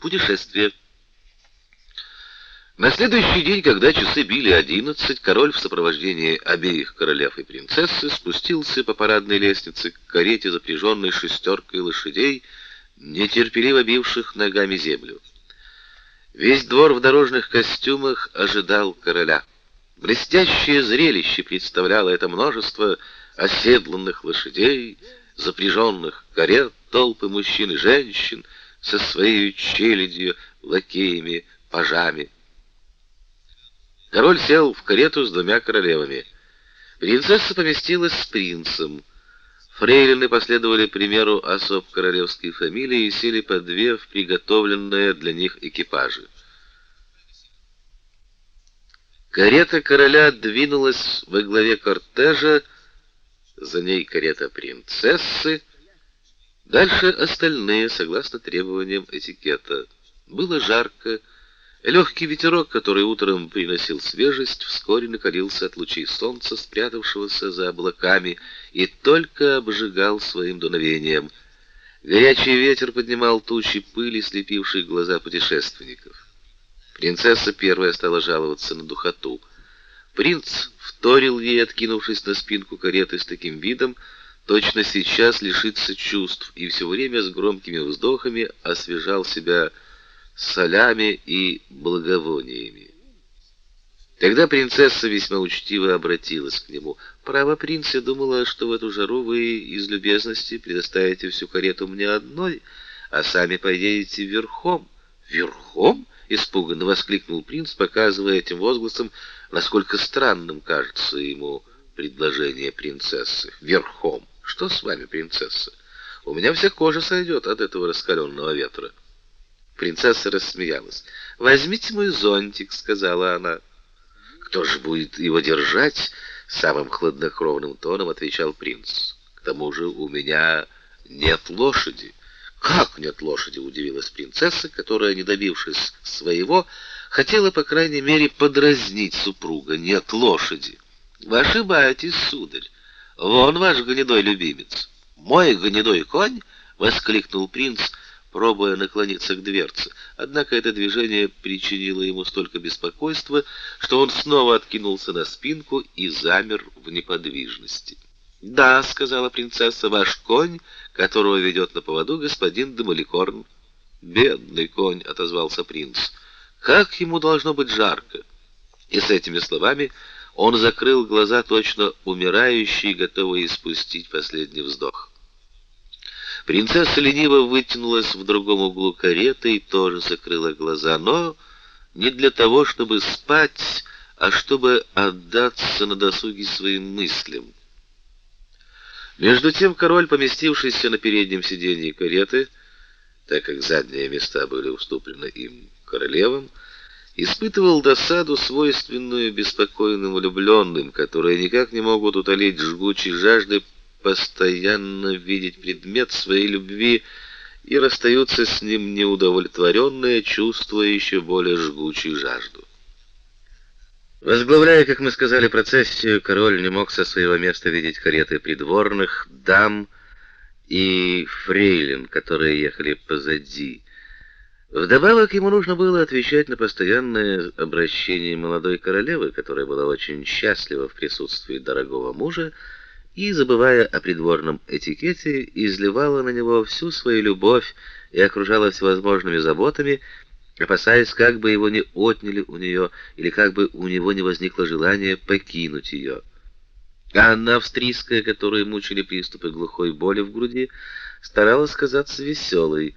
Путешествие. На следующий день, когда часы били одиннадцать, король в сопровождении обеих королев и принцессы спустился по парадной лестнице к карете, запряженной шестеркой лошадей, нетерпеливо бивших ногами землю. Весь двор в дорожных костюмах ожидал короля. Блестящее зрелище представляло это множество оседланных лошадей, запряженных карет, толпы мужчин и женщин — со своей челядью, лакеями, пажами. Король сел в карету с двумя королевами. Принцесса поместилась с принцем. Фрейлины последовали примеру особ королевской фамилии и сели по две в приготовленные для них экипажи. Карета короля двинулась во главе кортежа, за ней карета принцессы, Дальше остальные, согласно требованиям этикета. Было жарко. Легкий ветерок, который утром приносил свежесть, вскоре накалился от лучей солнца, спрятавшегося за облаками, и только обжигал своим дуновением. Горячий ветер поднимал тучи пыли, слепившие глаза путешественников. Принцесса первая стала жаловаться на духоту. Принц вторил ей, откинувшись на спинку кареты с таким видом, точно сейчас лишится чувств и все время с громкими вздохами освежал себя солями и благовониями. Тогда принцесса весьма учтиво обратилась к нему. «Право, принц, я думала, что в эту жару вы из любезности предоставите всю карету мне одной, а сами поедете верхом». «Верхом?» — испуганно воскликнул принц, показывая этим возгласом, насколько странным кажется ему предложение принцессы. «Верхом!» Что с вами, принцесса? У меня вся кожа сойдет от этого раскаленного ветра. Принцесса рассмеялась. Возьмите мой зонтик, сказала она. Кто же будет его держать? самым хладнокровным тоном отвечал принц. К тому же у меня нет лошади. Как нет лошади, удивилась принцесса, которая, не добившись своего, хотела по крайней мере подразнить супруга. Нет лошади. Вы ошибаетесь, сударь. Вон ваш гнедой любимец. Мой гнедой конь, воскликнул принц, пробуя наклониться к дверце. Однако это движение причинило ему столько беспокойства, что он снова откинулся на спинку и замер в неподвижности. "Да", сказала принцесса, "ваш конь, которого ведет на поводу господин Демоликорн". "Бедный конь", отозвался принц. "Как ему должно быть жарко". И с этими словами он закрыл глаза, точно умирающий, готовый испустить последний вздох. Принцесса лениво вытянулась в другом углу кареты и тоже закрыла глаза, но не для того, чтобы спать, а чтобы отдаться на досуге своим мыслям. Между тем король, поместившийся на переднем сиденье кареты, так как задние места были уступлены им королевам, испытывал досаду, свойственную беспокойным влюбленным, которые никак не могут утолить жгучей жажды постоянно видеть предмет своей любви и расстаются с ним неудовлетворенные, чувствуя еще более жгучую жажду. Возглавляя, как мы сказали, процессию, король не мог со своего места видеть кареты придворных, дам и фрейлин, которые ехали позади. Вдобавок ему нужно было отвечать на постоянное обращение молодой королевы, которая была очень счастлива в присутствии дорогого мужа и, забывая о придворном этикете, изливала на него всю свою любовь и окружала всевозможными заботами, опасаясь, как бы его не отняли у нее или как бы у него не возникло желания покинуть ее. Анна австрийская, которую мучили приступы глухой боли в груди, старалась казаться веселой,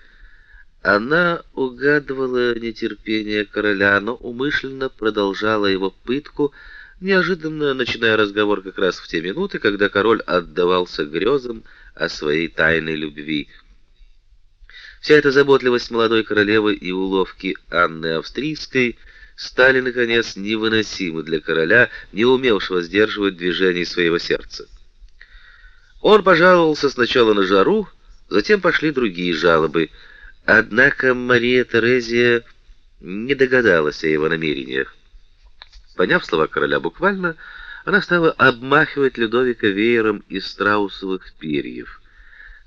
она угадывала нетерпение короля, но умышленно продолжала его пытку, неожиданно начиная разговор как раз в те минуты, когда король отдавался грезам о своей тайной любви. Вся эта заботливость молодой королевы и уловки Анны Австрийской стали наконец невыносимы для короля, не умевшего сдерживать движений своего сердца. Он пожаловался сначала на жару, затем пошли другие жалобы. Однако Мария Терезия не догадалась о его намерениях. Поняв слова короля буквально, она стала обмахивать Людовика веером из страусовых перьев.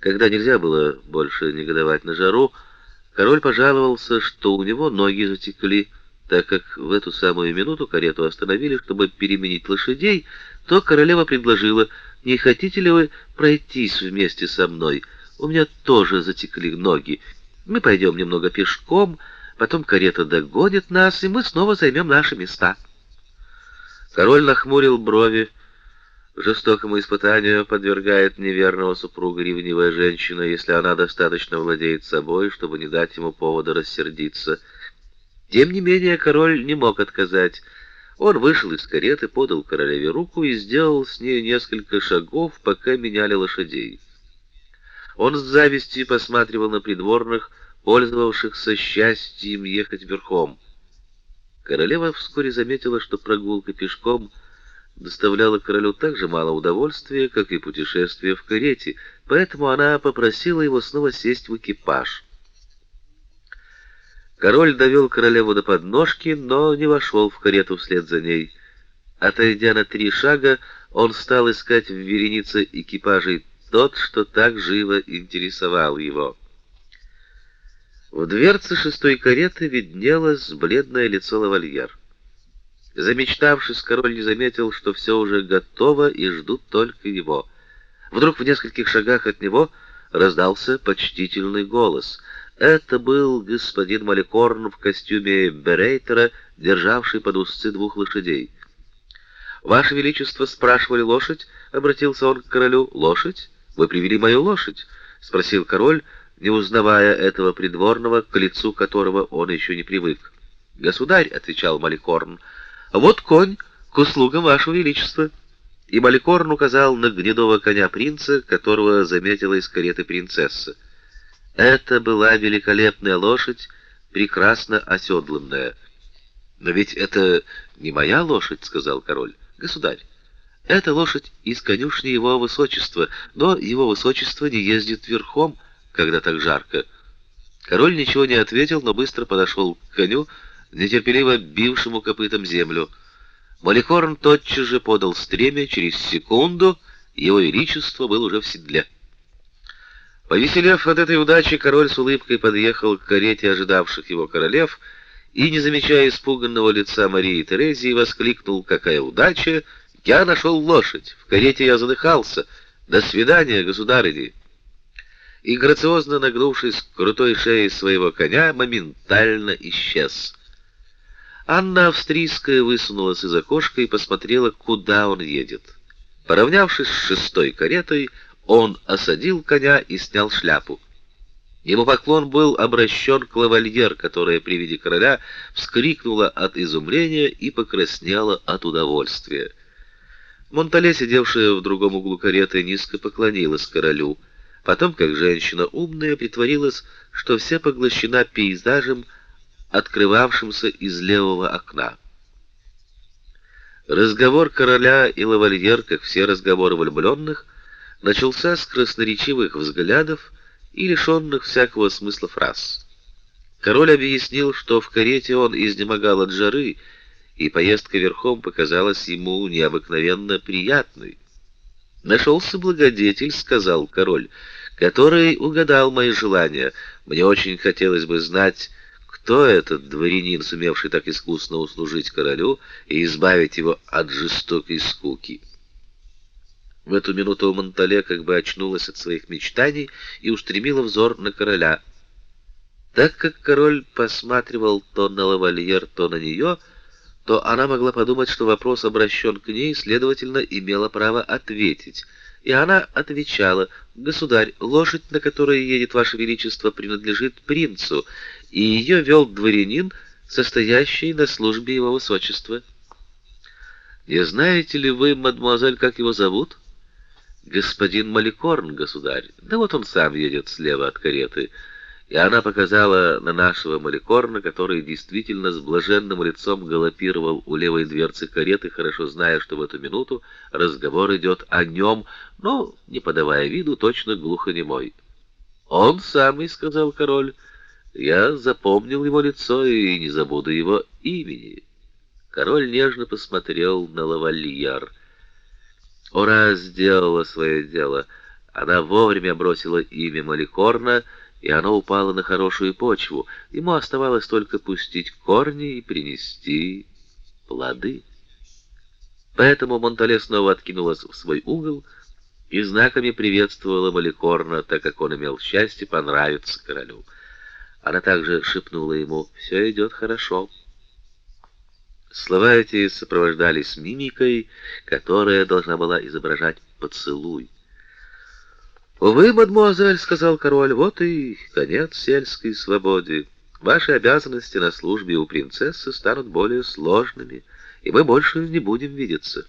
Когда нельзя было больше негодовать на жару, Король пожаловался, что у него ноги затекли, так как в эту самую минуту карету остановили, чтобы переменить лошадей, то королева предложила: "Не хотите ли вы пройтись вместе со мной? У меня тоже затекли ноги. Мы пойдем немного пешком, потом карета догонит нас, и мы снова займем наши места". Король нахмурил брови. Жестокому испытанию подвергает неверного супруга ревнивая женщина, если она достаточно владеет собой, чтобы не дать ему повода рассердиться. Тем не менее, король не мог отказать. Он вышел из кареты, подал королеве руку и сделал с ней несколько шагов, пока меняли лошадей. Он с завистью посматривал на придворных, пользовавшихся счастьем ехать верхом. Королева вскоре заметила, что прогулка пешком — доставляло королю так же мало удовольствия, как и путешествие в карете, поэтому она попросила его снова сесть в экипаж. Король довел королеву до подножки, но не вошел в карету вслед за ней. Отойдя на три шага, он стал искать в веренице экипажей тот, что так живо интересовал его. В дверце шестой кареты виднелось бледное лицо лавальер. Замечтавшись, король не заметил, что все уже готово и ждут только его. Вдруг в нескольких шагах от него раздался почтительный голос. Это был господин Маликорн в костюме берейтера, державший под узцы двух лошадей. «Ваше Величество спрашивали лошадь?» — обратился он к королю. «Лошадь? Вы привели мою лошадь?» — спросил король, не узнавая этого придворного, к лицу которого он еще не привык. «Государь», — отвечал Маликорн, — вот конь к услугам вашего величества. И Маликорн указал на гнедого коня принца, которого заметила из кареты принцесса. Это была великолепная лошадь, прекрасно оседланная. Но ведь это не моя лошадь, сказал король. Государь, это лошадь из конюшни его высочества, но его высочество не ездит верхом, когда так жарко. Король ничего не ответил, но быстро подошел к коню, нетерпеливо бившему копытом землю. Маликорн тотчас же подал стремя, через секунду его величество был уже в седле. Повеселев от этой удачи, король с улыбкой подъехал к карете ожидавших его королев и, не замечая испуганного лица Марии Терезии, воскликнул: "Какая удача! Я нашел лошадь! В карете я задыхался! До свидания, государыни!" И грациозно нагнувшись к крутой шее своего коня, моментально исчез. Анна Австрийская высунулась из окошка и посмотрела, куда он едет. Поравнявшись с шестой каретой, он осадил коня и снял шляпу. Его поклон был обращен к лавальер, которая при виде короля вскрикнула от изумления и покраснела от удовольствия. Монтале, сидевшая в другом углу кареты, низко поклонилась королю. Потом, как женщина умная, притворилась, что вся поглощена пейзажем, открывавшимся из левого окна. Разговор короля и лавальер, как все разговоры влюбленных, начался с красноречивых взглядов и лишенных всякого смысла фраз. Король объяснил, что в карете он изнемогал от жары, и поездка верхом показалась ему необыкновенно приятной. Нашелся благодетель, сказал король, который угадал мои желания. Мне очень хотелось бы знать, кто этот дворянин, сумевший так искусно услужить королю и избавить его от жестокой скуки? В эту минуту Монтале как бы очнулась от своих мечтаний и устремила взор на короля. Так как король посматривал то на лавальер, то на нее, то она могла подумать, что вопрос обращен к ней, следовательно, имела право ответить. И она отвечала: "Государь, лошадь, на которой едет ваше величество, принадлежит принцу, и ее вел дворянин, состоящий на службе его высочества. Не знаете ли вы, мадемуазель, как его зовут? Господин Маликорн, государь. Да вот он сам едет слева от кареты. И она показала на нашего Маликорна, который действительно с блаженным лицом галопировал у левой дверцы кареты, хорошо зная, что в эту минуту разговор идет о нем, но не подавая виду, точно глухонемой. Он самый, сказал король. Я запомнил его лицо и не забуду его имени. Король нежно посмотрел на лавальяр. Ора сделала свое дело. Она вовремя бросила имя Маликорна и оно упало на хорошую почву. Ему оставалось только пустить корни и принести плоды. Поэтому Монтале снова откинулась в свой угол и знаками приветствовала Маликорна, так как он имел счастье понравиться королю. Она также шепнула ему «Все идет хорошо». Слова эти сопровождались мимикой, которая должна была изображать поцелуй. «Увы, мадемуазель», — сказал король, — «вот и конец сельской свободе. Ваши обязанности на службе у принцессы станут более сложными, и мы больше не будем видеться».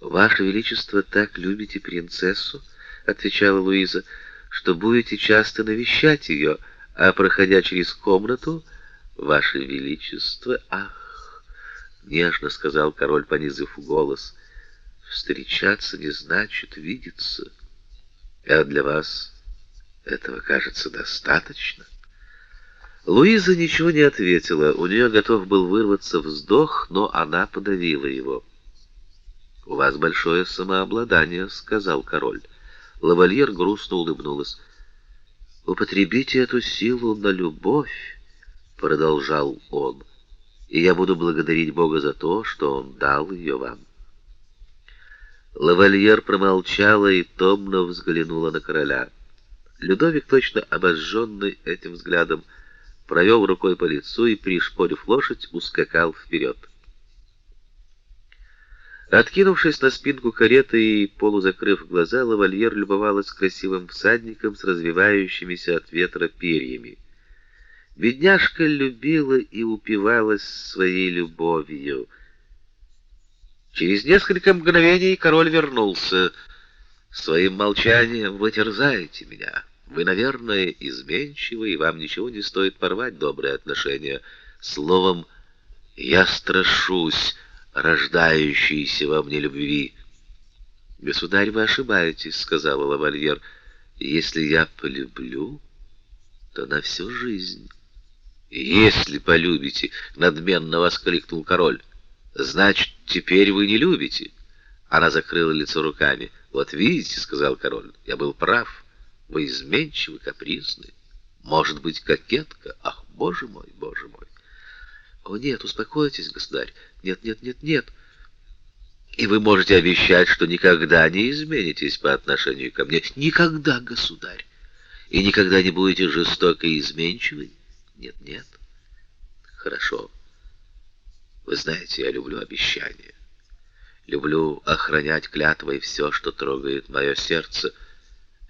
«Ваше Величество так любите принцессу», — отвечала Луиза, — «что будете часто навещать ее, а, проходя через комнату, Ваше Величество, ах!» — нежно сказал король, понизив голос, — «встречаться не значит видеться». А для вас этого, кажется, достаточно. Луиза ничего не ответила. У нее готов был вырваться вздох, но она подавила его. «У вас большое самообладание», — сказал король. Лавальер грустно улыбнулась. «Употребите эту силу на любовь», — продолжал он, — «и я буду благодарить Бога за то, что Он дал ее вам». Лавальер промолчала и томно взглянула на короля. Людовик, точно обожженный этим взглядом, провел рукой по лицу и, пришпорив лошадь, ускакал вперед. Откинувшись на спинку кареты и полузакрыв глаза, лавальер любовалась красивым всадником с развивающимися от ветра перьями. Бедняжка любила и упивалась своей любовью — Через несколько мгновений король вернулся. Своим молчанием вы терзаете меня. Вы, наверное, изменчивы, и вам ничего не стоит порвать добрые отношения. Словом, я страшусь рождающейся во мне любви. Государь, вы ошибаетесь, сказала лавальер. Если я полюблю, то на всю жизнь. Если полюбите, надменно воскликнул король. Значит, теперь вы не любите. Она закрыла лицо руками. Вот видите, сказал король, я был прав. Вы изменчивы, капризны. Может быть, кокетка? Ах, боже мой, боже мой. О нет, успокойтесь, государь. Нет, нет, нет, нет. И вы можете обещать, что никогда не изменитесь по отношению ко мне. Никогда, государь. И никогда не будете жестокой и изменчивой? Нет, нет. Хорошо. Вы знаете, я люблю обещания. Люблю охранять клятвой все, что трогает мое сердце.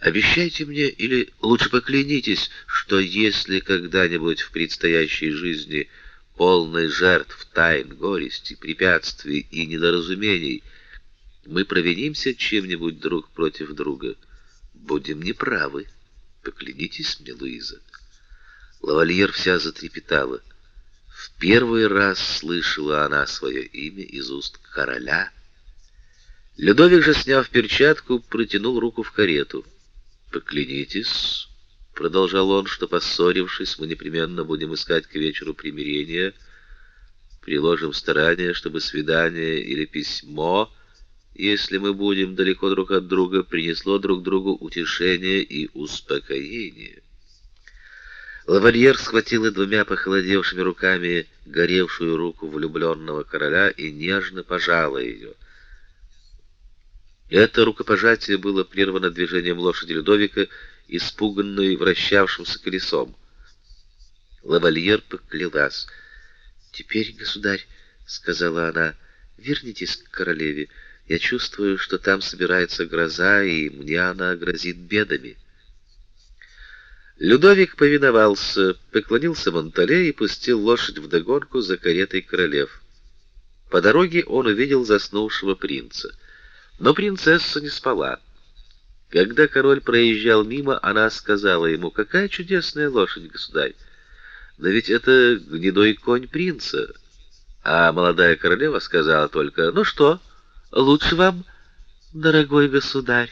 Обещайте мне, или лучше поклянитесь, что если когда-нибудь в предстоящей жизни полной жертв, тайн, горести, препятствий и недоразумений мы провинимся чем-нибудь друг против друга, будем неправы. Поклянитесь мне, Луиза. Лавальер вся затрепетала. В первый раз слышала она свое имя из уст короля. Людовик же, сняв перчатку, протянул руку в карету. «Поклянитесь», — продолжал он, — «что, поссорившись, мы непременно будем искать к вечеру примирения, приложим старания, чтобы свидание или письмо, если мы будем далеко друг от друга, принесло друг другу утешение и успокоение». Лавальер схватила двумя похолодевшими руками горевшую руку влюбленного короля и нежно пожала ее. Это рукопожатие было прервано движением лошади Людовика, испуганной вращавшимся колесом. Лавальер поклялась. «Теперь, государь, — сказала она, — вернитесь к королеве. Я чувствую, что там собирается гроза, и мне она грозит бедами». Людовик повиновался, поклонился Монтале и пустил лошадь вдогонку за каретой королев. По дороге он увидел заснувшего принца. Но принцесса не спала. Когда король проезжал мимо, она сказала ему, «Какая чудесная лошадь, государь! Да ведь это гнедой конь принца!» А молодая королева сказала только, «Ну что, лучше вам, дорогой государь?»